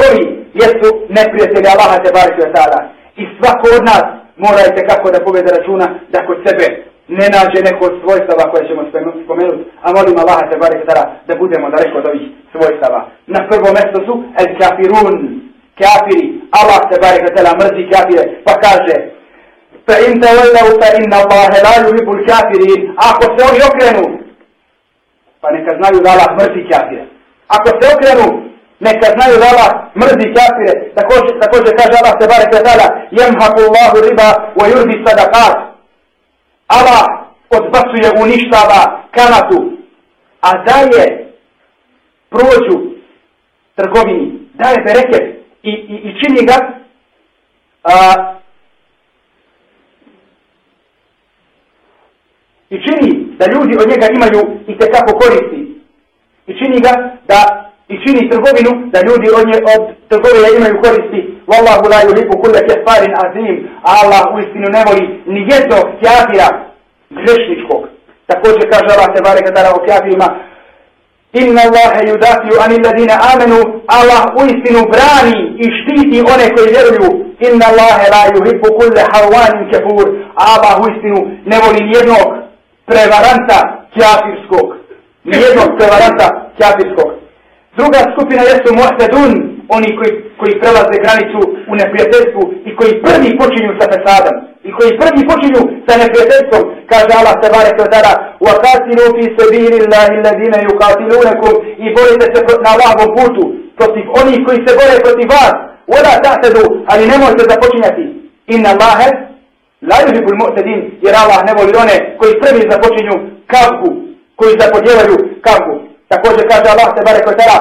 voli, jesu neprijatelji Allaha te bareke tada. I svako od nas morajte kako da povede računa da kod sebe ne nađe neko od svojstava koje ćemo spomenuti, a molim Allaha te barek tada da budemo daleko od ovih svojstava. Na prvo mjesto su el kafirun, kafiri, Allah te barek tada mrzi kafire, pa kaže fa in tawallahu fa inna Allahe la kafirin, ako se oni okrenu, pa neka znaju da Allah mrzi kafire. Ako se okrenu, neka znaju da Allah mrzi kafire, također, također kaže Allah te barek tada, jemhaku Allahu riba wa yurdi sadaqat, Allah odbacuje uništava kamatu, a daje prođu trgovini, daje bereket i, i, i čini ga a, i čini da ljudi od njega imaju i tekako koristi. I čini ga da i čini trgovinu da ljudi od, nje, od trgovine imaju koristi. Wallahu la yuhibu kulla kafarin azim. Allah u istinu ne voli ni jedno kafira grešničkog. Također kaže Allah te bareka tara o kafirima Inna Allahe yudafiu anil ladina amenu Allah u istinu brani i štiti one koji vjeruju. Inna Allahe la yuhibu kulle harwanin kefur Allah u istinu ne voli nijednog prevaranta kjafirskog nijednog prevaranta kafirskog. Druga skupina jesu muhtedun, oni koji, koji prelaze granicu u neprijateljstvu i koji prvi počinju sa pesadom. I koji prvi počinju sa neprijateljstvom, kaže Allah sebare kredara, وَقَاتِلُوا فِي سَبِيلِ اللَّهِ الَّذِينَ يُقَاتِلُونَكُمْ I borite se na lahvom putu protiv onih koji se bore protiv vas. وَلَا تَعْتَدُوا Ali ne možete započinjati. إِنَّ اللَّهَ لَا يُحِبُ الْمُحْتَدِينَ Jer Allah ne voli one koji prvi započinju kavku, koji zapodjevaju kavku. Također kaže Allah te barek vetara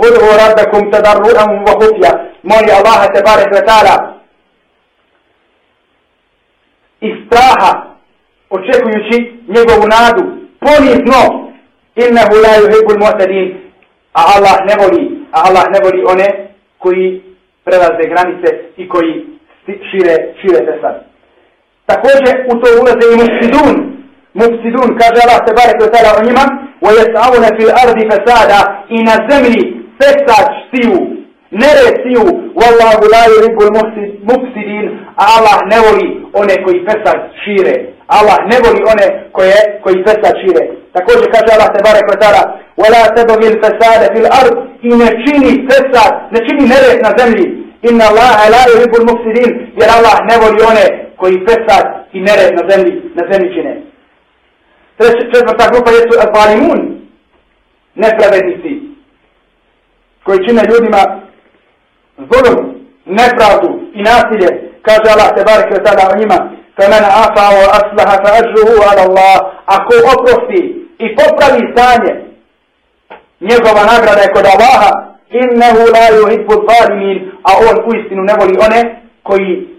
ta'ala rabbekum rabbakum tadarru'an wa hufja Moli Allah te barek vetara ta'ala iz straha očekujući njegovu nadu ponizno innahu la yuhibbul mu'tadin a Allah ne voli a Allah ne voli one koji prelaze granice i koji šire šire fesad. Također u to ulaze i mufsidun. Mufsidun kaže Allah te barek ta'ala o njima وَيَسْعَوْنَ فِي الْأَرْضِ فَسَادًا I na zemlji fesad stiju, nere stiju, وَاللَّهُ لَا يُرِبُّ الْمُفْسِدِينَ A Allah ne voli one koji fesad šire. Allah ne voli one koje, koji fesad šire. Također kaže Allah te barek vatara وَلَا تَبَغِ الْفَسَادَ فِي الْأَرْضِ I ne čini fesad, ne čini nere na zemlji. Inna Allah la yuhibbu al-mufsidin jer Allah ne voli one koji fesad i nered na zemlji, na zemlji čine. Četvrta grupa jesu al-Balimun, nepravednici, koji čine ljudima zulum, nepravdu i nasilje. Kaže Allah te barek tada o njima, فَمَنْ عَفَا وَأَصْلَحَ فَأَجْرُهُ عَلَى اللَّهِ Ako oprosti i popravi stanje, njegova nagrada je kod Allaha, innehu la yuhibbu zalimin, a on uistinu ne voli one koji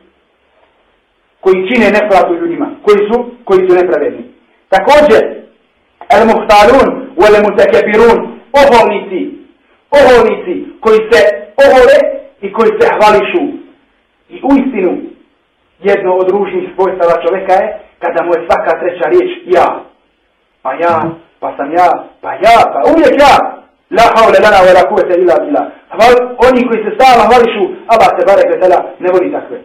koji čine nepravdu ljudima, koji su, koji su nepravedni. Također, el muhtalun, el mutekebirun, oholnici, oholnici koji se ohole i koji se hvališu. I uistinu, jedno od ružnih svojstava čoveka je kada mu je svaka treća riječ ja. Pa ja, pa sam ja, pa ja, pa uvijek ja. La haule lana wa la kuvete illa billah. Hval, oni koji se stalno hvališu, Allah te barek vetela ne voli takve.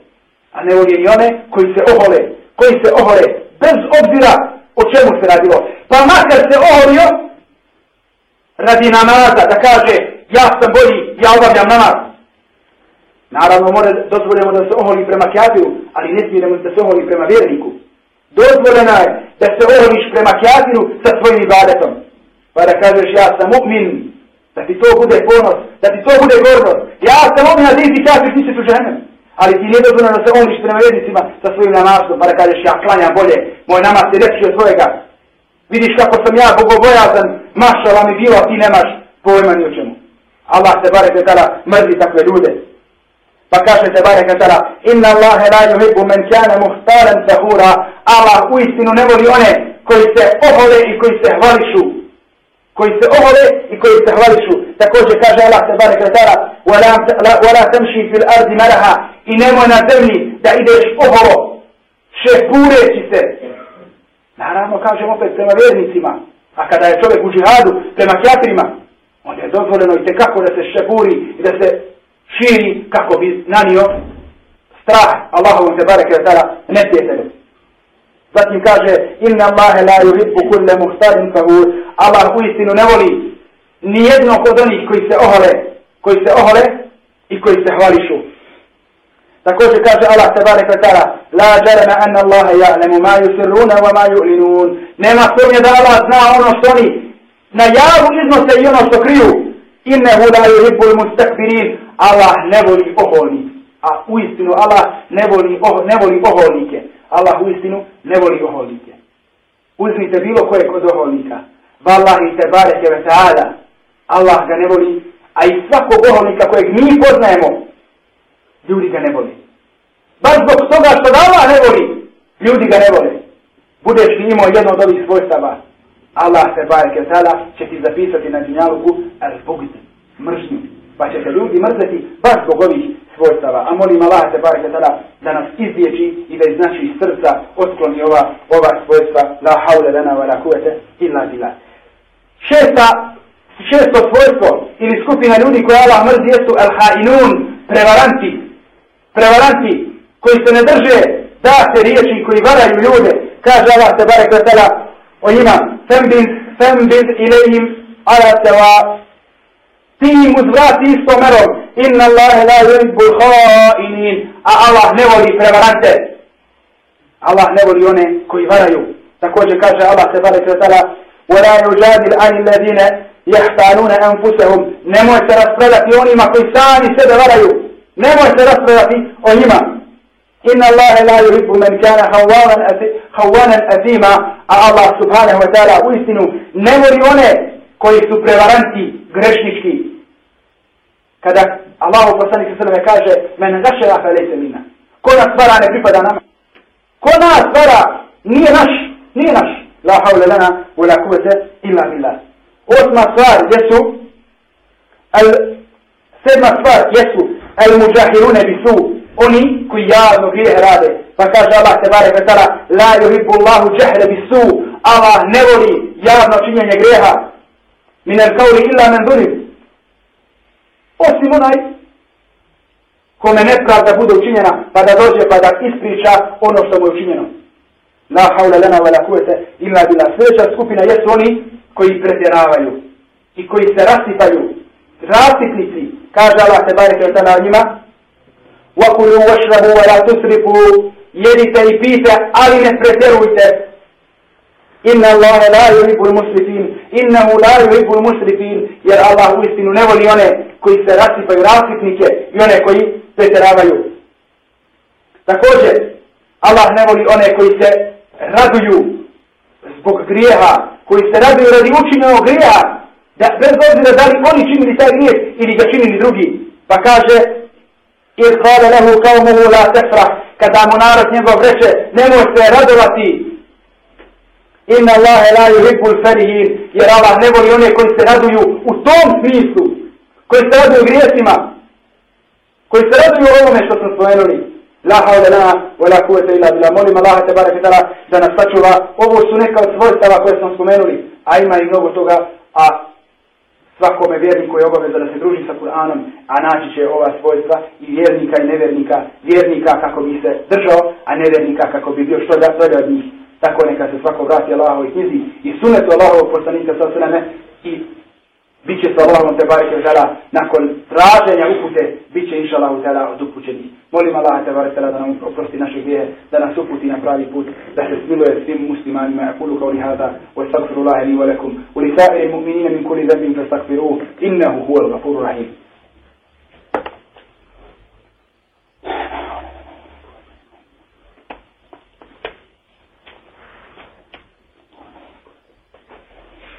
A ne voli ni one koji se ohole, koji se ohole, bez obzira o čemu se radilo. Pa makar se oholio, radi namaza, da kaže, ja sam bolji, ja obavljam namaz. Naravno, more dozvoljeno da se oholi prema kjafiru, ali ne smijemo da se oholi prema vjerniku. Dozvoljeno je da se oholiš prema kjafiru sa svojim ibadetom. Pa da kažeš, ja sam mu'min, da ti to bude ponos, da ti to bude gornost. Ja sam mu'min, a ti ti kjafir, ti ćeš u ženem. Ali ti nije dozvoljeno da se oholiš prema vjernicima sa svojim namazom, pa da kažeš, ja klanjam bolje, moj namaz je lepši od svojega. Vidiš kako sam ja bogobojazan, mašala mi bilo, a ti nemaš pojma ni o čemu. Allah te bare kada mrzi takve ljude. Pa kaže te bare kada inna Allahe la yuhibbu men kana muhtaren fahura. Allah u istinu ne voli one koji se ohole i koji se hvališu. Koji se ohole i koji se hvališu. Također kaže Allah te bare kada wala tamshi fil ardi maraha i nemoj na zemlji da ideš oholo šepureći se Naravno, kažem opet prema vjernicima, a kada je čovjek u džihadu, prema kjatrima, onda je dozvoljeno i tekako da se šepuri i da se širi kako bi nanio strah Allahovom te bareke wa ta'ala neprijatelju. Zatim kaže, inna Allahe la yuhibbu kulle muhtarin fahur, Allah u istinu ne voli nijednog od onih koji se ohole, koji se ohole i koji se hvališu. Također kaže Allah tebarek ve ta'ala La jarama anna Allahe ja'lemu ma yusirruna wa ma yu'linun. Nema sumnje da Allah zna ono što oni na javu iznose i ono što kriju. Innehu la yuhibbul mustakbirin. Allah ne voli oholni A u istinu Allah ne voli, oh, ne voli oholnike. Allah u istinu ne voli oholnike. Uzmite bilo koje kod oholnika. Wallahi tebarek ve ta'ala Allah ga ne voli. A i svakog oholnika kojeg mi poznajemo ljudi ga ne voli. Baš zbog toga što ga Allah ne voli, ljudi ga ne voli. Budeš li imao jedno od ovih svojstava, Allah se bareke tala će ti zapisati na džinjaluku al-bugd, mržnju. Pa će se ljudi mrzeti baš zbog ovih svojstava. A molim Allah se bareke tala da nas izliječi i da iz naših srca otkloni ova, ova svojstva. La haule lana wa la kuvete illa bila. Šesta, šesto svojstvo ili skupina ljudi koja Allah mrzi jesu al-hainun, prevaranti, prevaranti koji se ne drže da se riječi koji varaju ljude kaže Allah te barek ve tala o njima fembid fembid ilihim ala teva ti im uzvrati isto merom inna Allahe la yuridbu khainin a Allah ne voli prevarante Allah ne voli one koji varaju također kaže Allah te barek ve tala ولا يجادل عن الذين يحتالون أنفسهم nemoj se raspredati onima koji sami sebe varaju nemoj se raspravati o njima. Inna Allahe la yuhibbu men kana hawanan azima, a Allah subhanahu wa ta'ala u istinu ne voli one koji su prevaranti, grešnički. Kada Allahu poslanik sallam kaže men gašera fa lejse mina. Ko nas vara ne pripada nama. Ko nas vara nije naš, nije naš. La hawla lana wala kuvvete illa billah. Osma stvar jesu al sedma stvar jesu el muđahirune bisu, oni koji javno grijeh rade. Pa kaže Allah te bare kvetala, la yuhibbu Allahu džahre bisu, Allah ne voli javno činjenje grijeha. Min el kauli illa men zulim. Osim onaj kome nepravda bude učinjena, pa da dođe pa da ispriča ono što mu je učinjeno. La haula lana wa la kuvete illa bila. Sljedeća skupina jesu oni koji pretjeravaju i koji se rasipaju. Rasipnici, kaže Allah te bareke ve taala njima وَكُلُوا وَشْرَبُوا وَلَا تُسْرِفُوا jedite i pite, ali ne pretjerujte. Inna Allah la yuhibbu al-musrifin, innahu la yuhibbu al-musrifin, jer Allah u istinu ne voli one koji se rasipaju rasipnike i one koji pretjeravaju. Također, Allah ne voli one koji se raduju zbog grijeha, koji se raduju radi učinjenog grija, da bez obzira da li oni činili taj grijeh ili ga činili drugi. Pa kaže, jer hvala lehu kao mu la tefra, kada mu narod njegov reče, nemoj se radovati, Inna Allahe la yuhibbul ferihin, jer Allah ne voli one koji se raduju u tom smislu, koji se raduju grijesima, koji se raduju ovome što smo spomenuli. La haule lana, wa la kuvete illa bila. Molim Allah te barek da nas sačuva. Ovo su neka od svojstava koje smo spomenuli, a ima i mnogo toga, a svakome vjerniku je obaveza da se druži sa Kur'anom, a naći će ova svojstva i vjernika i nevjernika, vjernika kako bi se držao, a nevjernika kako bi bio što da od njih. Tako neka se svako vrati Allahovoj knjizi i sunetu Allahovog poslanika sa sveme i bit će sa Allahom te bareke zara nakon traženja upute, bit će inša Allahu tela od upućenih. Molim Allah te bareke da nam oprosti naše grije, da nas uputi na pravi put, da se smiluje svim muslimanima. Ja kulu kao li hada, wa astagfiru Allahe li walakum, u li sa'iri mu'minina min kuli zembim fa astagfiru, innehu huwa al-gafuru rahim.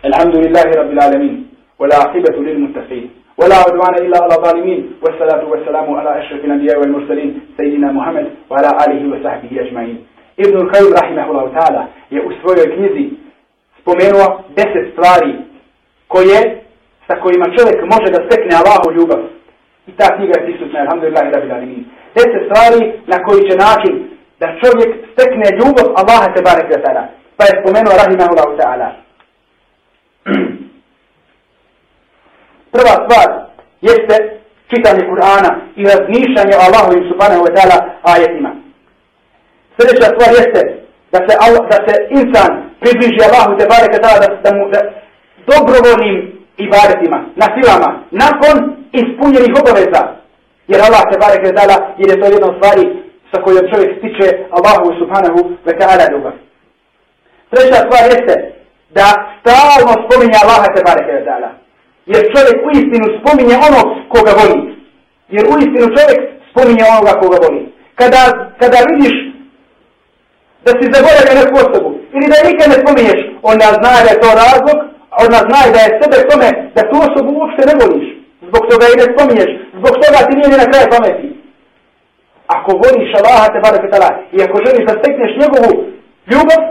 الحمد لله رب العالمين والعاقبة للمتقين ولا عدوان إلا على الظالمين والصلاة والسلام على أشرف الأنبياء والمرسلين سيدنا محمد وعلى آله وصحبه أجمعين ابن القيم رحمه الله تعالى u svojoj knjizi spomenuo deset stvari koje sa kojima čovjek može da stekne Allahu ljubav. I ta knjiga je prisutna, alhamdulillahi rabbil alamin. Deset stvari na koji će način da čovjek stekne ljubav Allaha te barek ta'ala. Pa je spomenuo rahimahullahu ta'ala. Prva stvar jeste čitanje Kur'ana i razmišljanje o Allahu subhanahu wa ta'ala ajetima. Sljedeća stvar jeste da se, da se insan približi Allahu te bareke ta'ala da, da mu da, dobrovoljnim ibadetima, na silama, nakon ispunjenih obaveza. Jer Allah te bareke ta'ala, jer je to jedna od stvari sa kojom čovjek stiče Allahu subhanahu wa ta'ala ljubav. Treća stvar jeste da stalno spominje Allaha te bareke ta'ala. Jer čovjek u istinu spominje ono koga voli. Jer u istinu čovjek spominje onoga koga voli. Kada, kada vidiš da si zaboravio neku osobu, ili da nikad ne spominješ, onda zna da je to razlog, onda zna da je sebe tome da tu osobu uopšte ne voliš. Zbog toga i ne spominješ, zbog toga ti nije na kraj pameti. Ako voliš Allaha te barek tala i ako želiš da stekneš njegovu ljubav,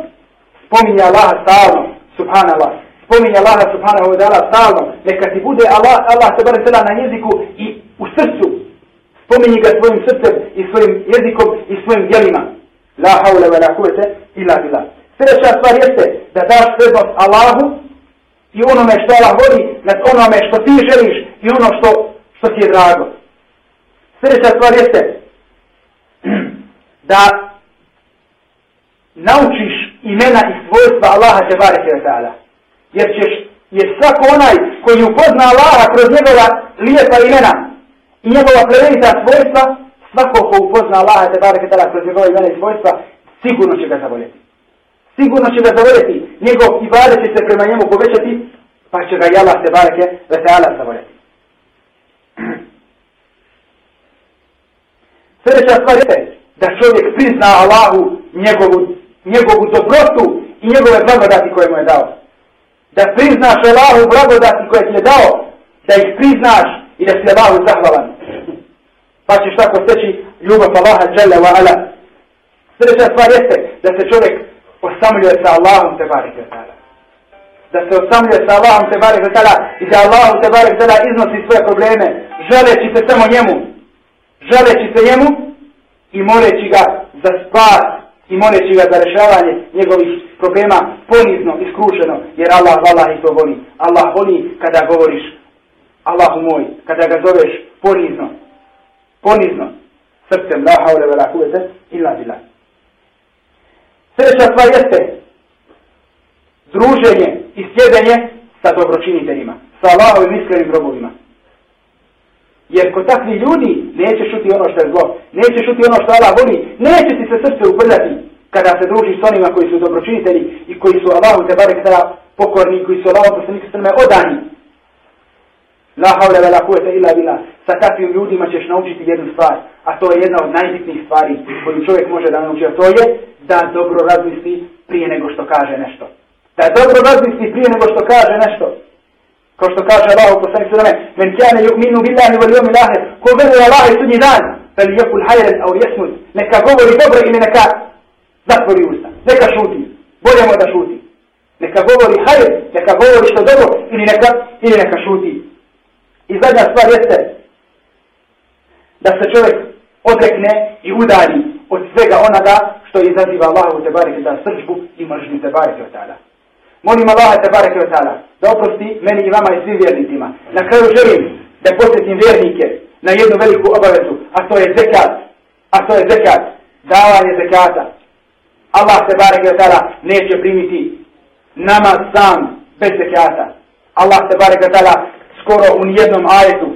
spominje Allaha stalno, subhanallah spominje Allaha subhanahu wa ta'ala stalno, neka ti bude Allah, Allah se bare sada na jeziku i u srcu. Spominji ga svojim srcem i svojim jezikom i svojim djelima. La haule wa la kuvete illa bila. Sljedeća stvar jeste da daš prednost Allahu i onome što Allah voli nad onome što ti želiš i ono što, što ti je drago. Sljedeća stvar jeste da naučiš imena i svojstva Allaha te bareke wa ta'ala jer ćeš, jer svako onaj koji upozna Allaha kroz njegova lijepa imena i njegova plemenita svojstva, svako ko upozna Allaha te bareke tala kroz njegova imena i svojstva, sigurno će ga zavoljeti. Sigurno će ga zavoljeti, njegov ibade će se prema njemu povećati, pa će ga i Allah te bareke ve ta'ala zavoljeti. Sljedeća stvar je da čovjek prizna Allahu njegovu, njegovu dobrotu i njegove blagodati koje mu je dao da priznaš Allahu blagodati koje ti je dao, da ih priznaš i da si Allahu zahvalan. Pa ćeš tako steći ljubav Allaha dželle wa ala. Sljedeća stvar jeste da se čovjek osamljuje sa Allahom te barek Da se osamljuje sa Allahom te barek i da Allahom te barek iznosi svoje probleme, želeći se samo njemu, želeći se njemu i moreći ga za spas i moleći ga za rešavanje njegovih problema ponizno i skrušeno, jer Allah vala i to voli. Allah voli kada govoriš, Allahu moj, kada ga zoveš ponizno, ponizno, srcem, la haule vela kuvete, illa bila. Sljedeća stvar jeste druženje i sjedenje sa dobročiniteljima, sa Allahovim iskrenim robovima. Jer kod takvi ljudi neće šuti ono što je zlo, neće šuti ono što Allah voli, neće ti se srce ubrljati kada se družiš s onima koji su dobročinitelji i koji su Allahu te barek tada pokorni, koji su Allahu poslaniku srme odani. La havle vela kuvete illa bila. Sa takvim ljudima ćeš naučiti jednu stvar, a to je jedna od najbitnijih stvari koju čovjek može da nauči, a to je da dobro razmisli prije nego što kaže nešto. Da dobro razmisli prije nego što kaže nešto. Kao što kaže Allah u poslanih sveme, men kjane yu'minu billahi wal yawmi lahir, ko veruje Allah i sudnji dan, fel yakul hayran aw yasmut, neka govori dobro ili neka zatvori usta, neka šuti, bolje mu da šuti. Neka govori hajr, neka govori što dobro ili neka, ili neka šuti. I zadnja stvar jeste da se čovjek odrekne i udalji od svega onoga što izaziva Allahu te bareke da srđbu i mržnju te bareke od tada. Molim Allah te bareke od tada da oprosti meni i vama i svim vjernicima. Na kraju želim da posjetim vjernike na jednu veliku obavezu, a to je zekat. A to je zekat. Davanje zekata. Allah te bareke od tada neće primiti nama sam bez zekata. Allah te bareke od tada skoro u nijednom ajetu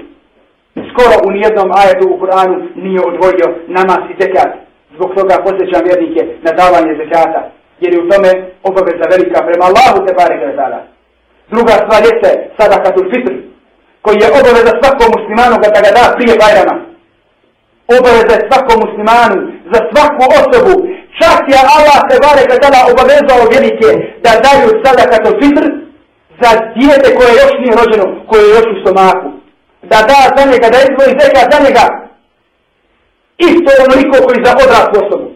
skoro u nijednom ajetu u Kur'anu nije odvojio namaz i zekat. Zbog toga posjećam vjernike na davanje zekata. Jer je u tome obaveza velika prema Allahu te bare gledala. Druga stvar jeste sadakatul fitr, koji je obaveza svakom muslimanu da ga da prije Bajrama. Obaveza je svakom muslimanu za svaku osobu. Čak je Allah te bare gledala obavezao velike da daju sadakatul fitr za dijete koje još nije rođeno, koje je još u stomaku da da za njega, da izvoji zeka za njega, isto onoliko koji za odraslu osobu.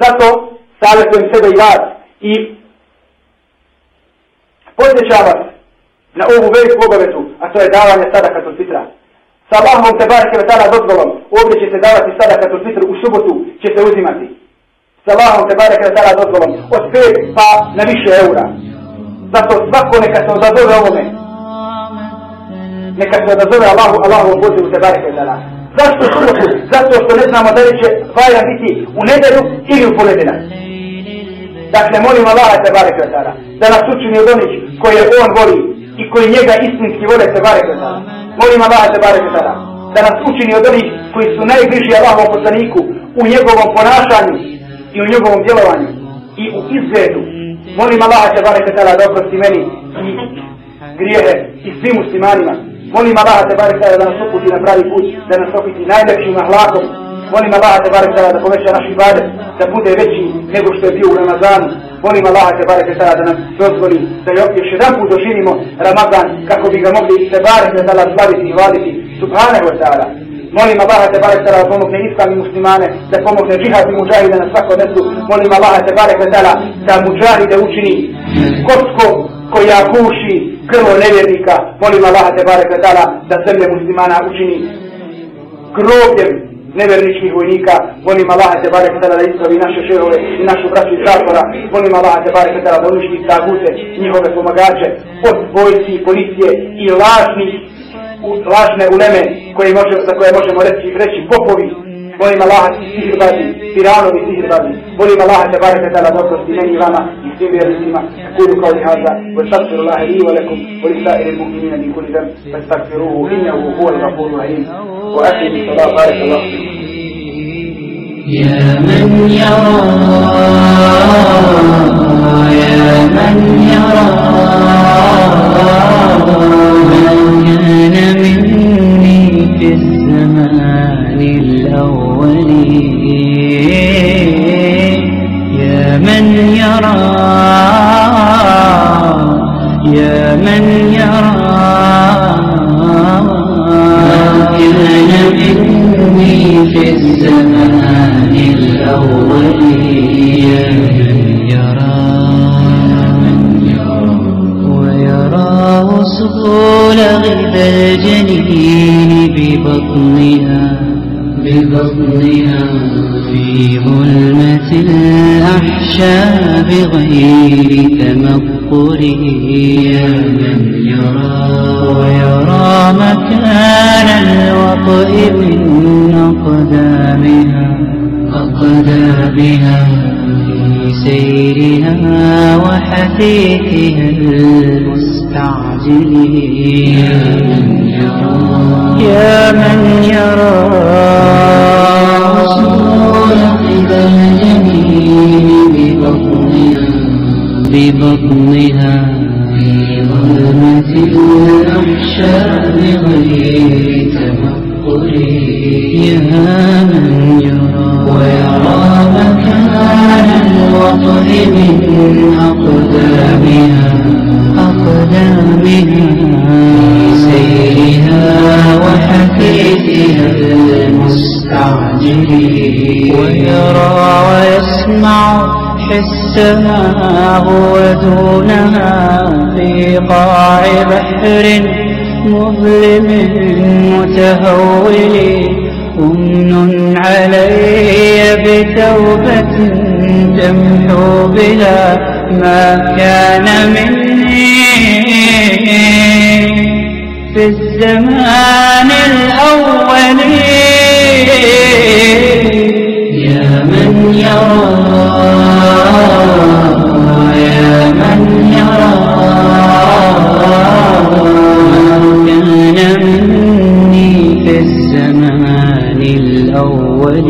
Zato savjetujem sebe i vas i posjećam vas na ovu veliku obavezu, a to je davanje sadaka od fitra. Sa Allahom te barake vatala dozvolom, ovdje će se davati sadaka od fitra, u subotu će se uzimati. Sa Allahom te barake vatala dozvolom, od 5 pa na više eura. Zato svako neka se odazove ovome, neka se odazove Allahu, Allahu pozivu te bareke vatala. Zašto subotu? Zato što ne znamo da li će Bajram biti u nedelju ili u ponedjeljak. Dakle, molim Allah te bareke dana da nas učini od onih koje on voli i koji njega istinski vole te bareke dana. Molim Allah te bareke dana da nas učini od onih koji su najbliži Allahovom poslaniku u njegovom ponašanju i u njegovom djelovanju i u izgledu. Molim Allah te bareke dana da oprosti meni i grijehe i svim muslimanima. Molim Allah te barek da nas uputi na pravi put, da nas opiti najlepšim ahlakom. Molim Allaha te barek da poveća naš ibadet, da bude veći nego što je bio u Ramazanu. Molim Allaha te barek da nam dozvoli da još jedan put doživimo Ramazan kako bi ga mogli se barek da slaviti i vaditi. Subhanahu wa ta'ala. Molim Allaha te barek da pomogne islam i muslimane, da pomogne džihad i muđahide na svako mjestu. Molim Allaha te barek da muđahide učini kostko koja guši krvo nevjernika, molim Allaha te barek da da zemlje muslimana učini grobljem neverničkih vojnika, molim Allah te barek da ispravi naše šerove i našu braću iz zatvora, molim Allah te barek da da uništi tagute, njihove pomagače, od vojci, policije i lažnih lažne uleme koje može, za koje možemo reći, reći popovi, molim Allah i sihrbazi, piranovi sihrbazi, molim Allah te bareke tala oprosti meni i vama i svim vjernicima, kulu kao li haza, wa stakfiru Allah i wa lakum, wa li sa'iri mu'minina min kulli dam, fa stakfiruhu innahu huwa al-ghafuru rahim, wa akhir salat barek Allah. يا من يرى يا من يرى من يرى. كان مني في الزمان الأول يا من يرى. ويرى وصول غذا الجنين ببطنها. ببطنها. في ظلمة الأحشاء بغير تمقر يا من يرى ويرى مكان الوطئ من أقدامها أقدامها في سيرها وحثيثها المستعجل يا من يرى يا من يرى بطنها. في ظلمة أخشى بغير تمقر يا من يرى ويرى مكان الوطن من أقدامها أقدامها سيرها وحكيتها المستعجل ويرى ويسمع حس سماه ودونها في قاع بحر مظلم متهول أمن علي بتوبة تمحو بها ما كان مني في الزمان الأول. يا من يرى زمان الأول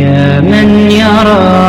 يا من يرى